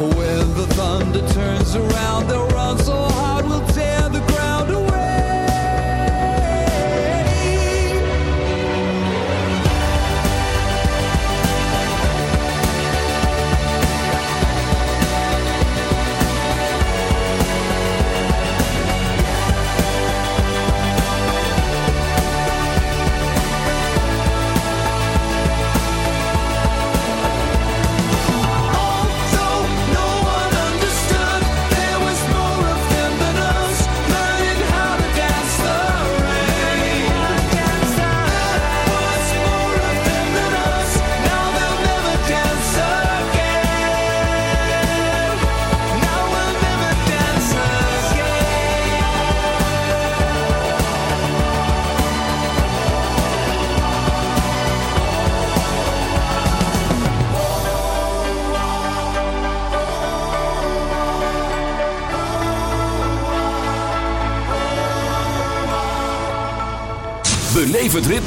When the thunder turns around.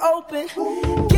open. Ooh.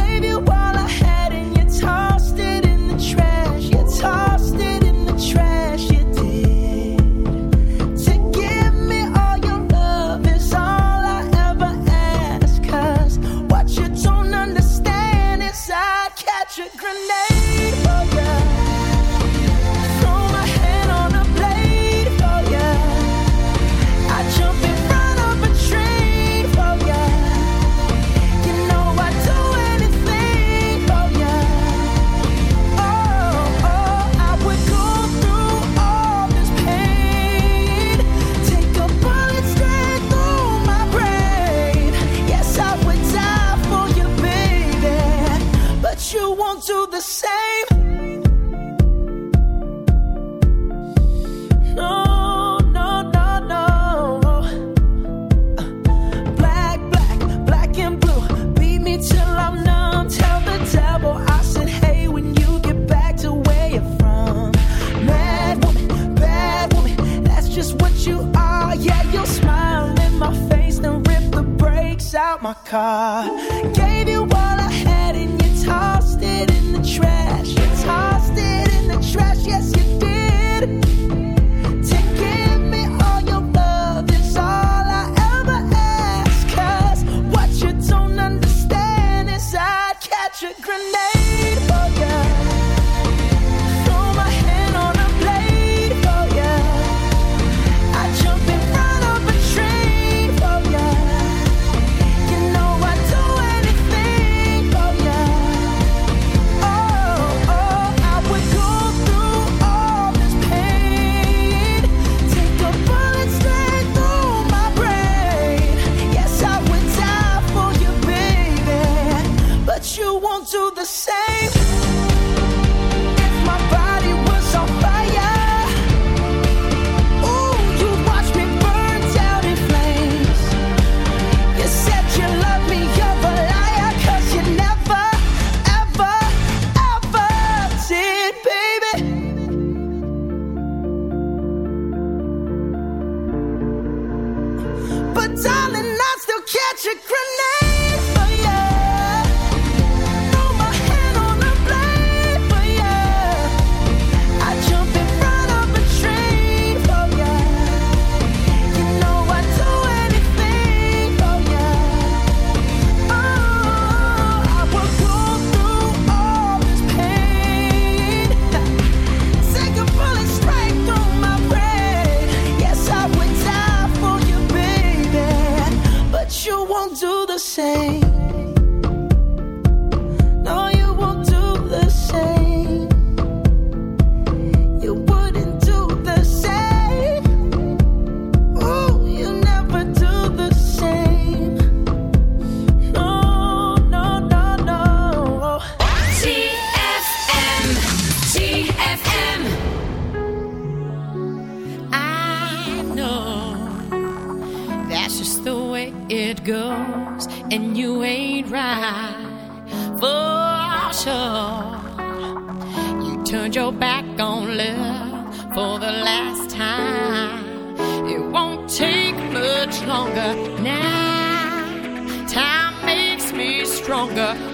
your back on love for the last time. It won't take much longer now. Time makes me stronger.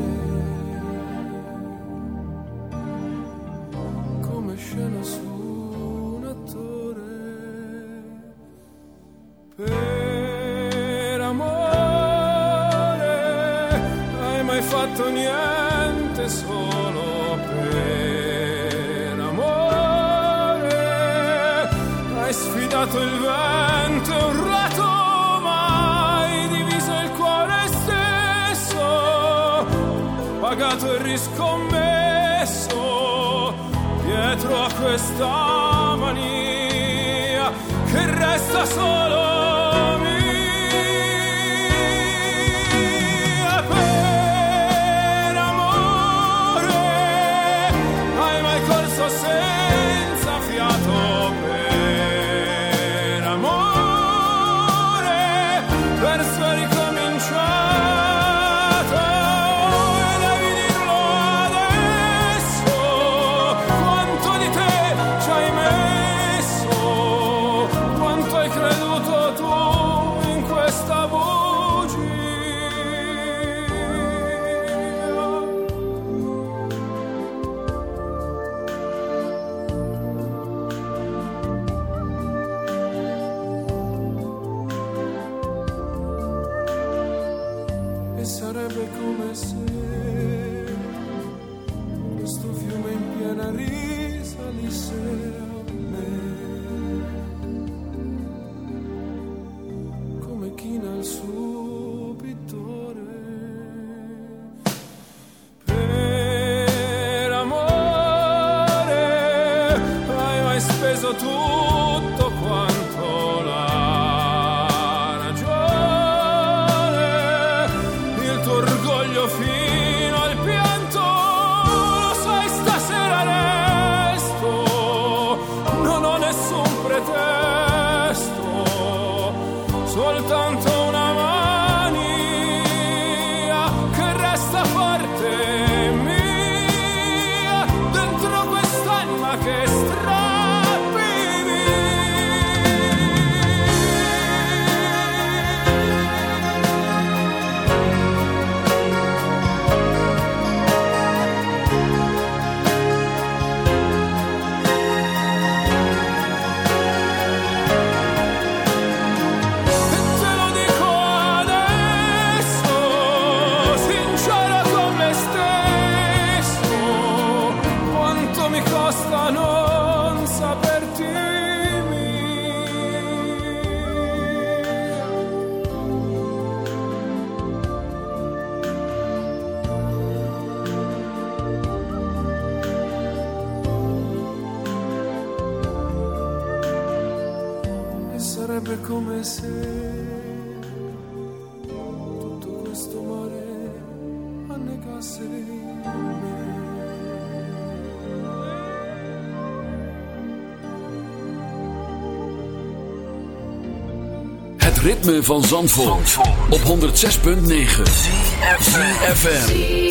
sarebbe come se tutto questo mare annegasse me. Het ritme van Zandvoort, Zandvoort. op 106.9 FM.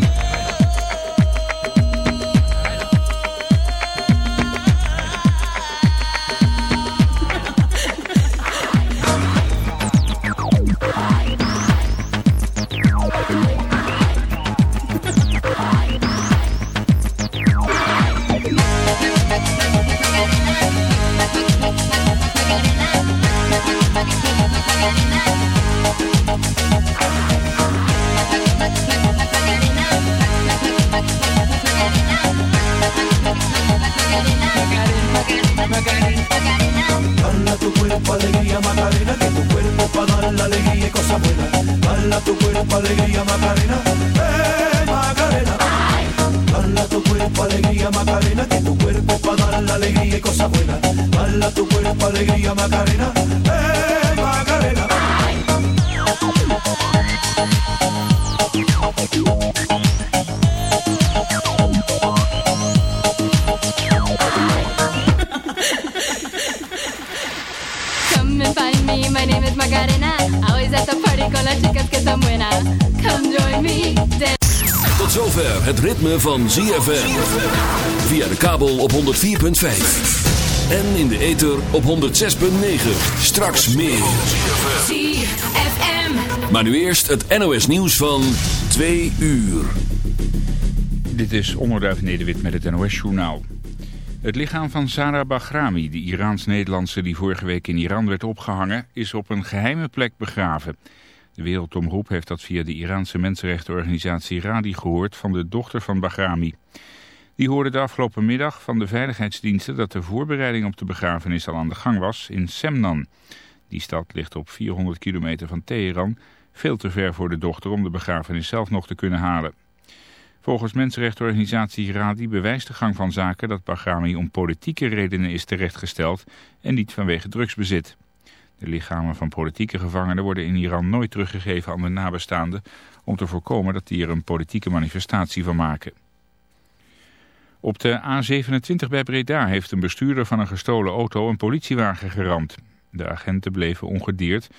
Ritme van ZFM. Via de kabel op 104.5. En in de ether op 106.9. Straks meer. ZFM. Maar nu eerst het NOS nieuws van 2 uur. Dit is Onderduif Nederwit met het NOS-journaal. Het lichaam van Sarah Bahrami, de Iraans-Nederlandse die vorige week in Iran werd opgehangen, is op een geheime plek begraven. De Wereldomroep heeft dat via de Iraanse mensenrechtenorganisatie Radi gehoord van de dochter van Bahrami. Die hoorde de afgelopen middag van de veiligheidsdiensten dat de voorbereiding op de begrafenis al aan de gang was in Semnan. Die stad ligt op 400 kilometer van Teheran, veel te ver voor de dochter om de begrafenis zelf nog te kunnen halen. Volgens mensenrechtenorganisatie Radi bewijst de gang van zaken dat Bahrami om politieke redenen is terechtgesteld en niet vanwege drugsbezit. De lichamen van politieke gevangenen worden in Iran nooit teruggegeven aan de nabestaanden om te voorkomen dat die er een politieke manifestatie van maken. Op de A27 bij Breda heeft een bestuurder van een gestolen auto een politiewagen geramd. De agenten bleven ongedeerd.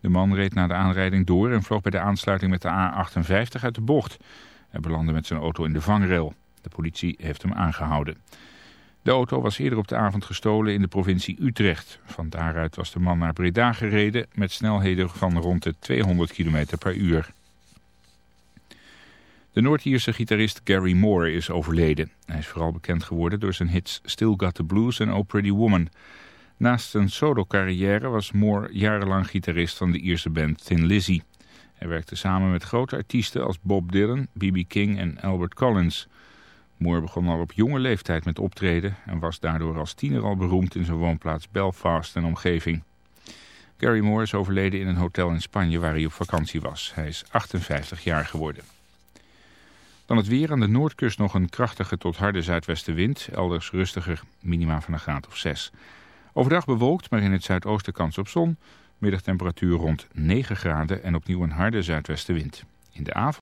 De man reed na de aanrijding door en vloog bij de aansluiting met de A58 uit de bocht. Hij belandde met zijn auto in de vangrail. De politie heeft hem aangehouden. De auto was eerder op de avond gestolen in de provincie Utrecht. Van daaruit was de man naar Breda gereden met snelheden van rond de 200 km per uur. De Noord-Ierse gitarist Gary Moore is overleden. Hij is vooral bekend geworden door zijn hits Still Got the Blues en Oh Pretty Woman. Naast zijn solo-carrière was Moore jarenlang gitarist van de Ierse band Thin Lizzy. Hij werkte samen met grote artiesten als Bob Dylan, B.B. King en Albert Collins. Moore begon al op jonge leeftijd met optreden en was daardoor als tiener al beroemd in zijn woonplaats Belfast en omgeving. Gary Moore is overleden in een hotel in Spanje waar hij op vakantie was. Hij is 58 jaar geworden. Dan het weer aan de noordkust nog een krachtige tot harde zuidwestenwind. Elders rustiger, minima van een graad of 6. Overdag bewolkt, maar in het zuidoosten kans op zon. Middagtemperatuur rond 9 graden en opnieuw een harde zuidwestenwind. In de avond...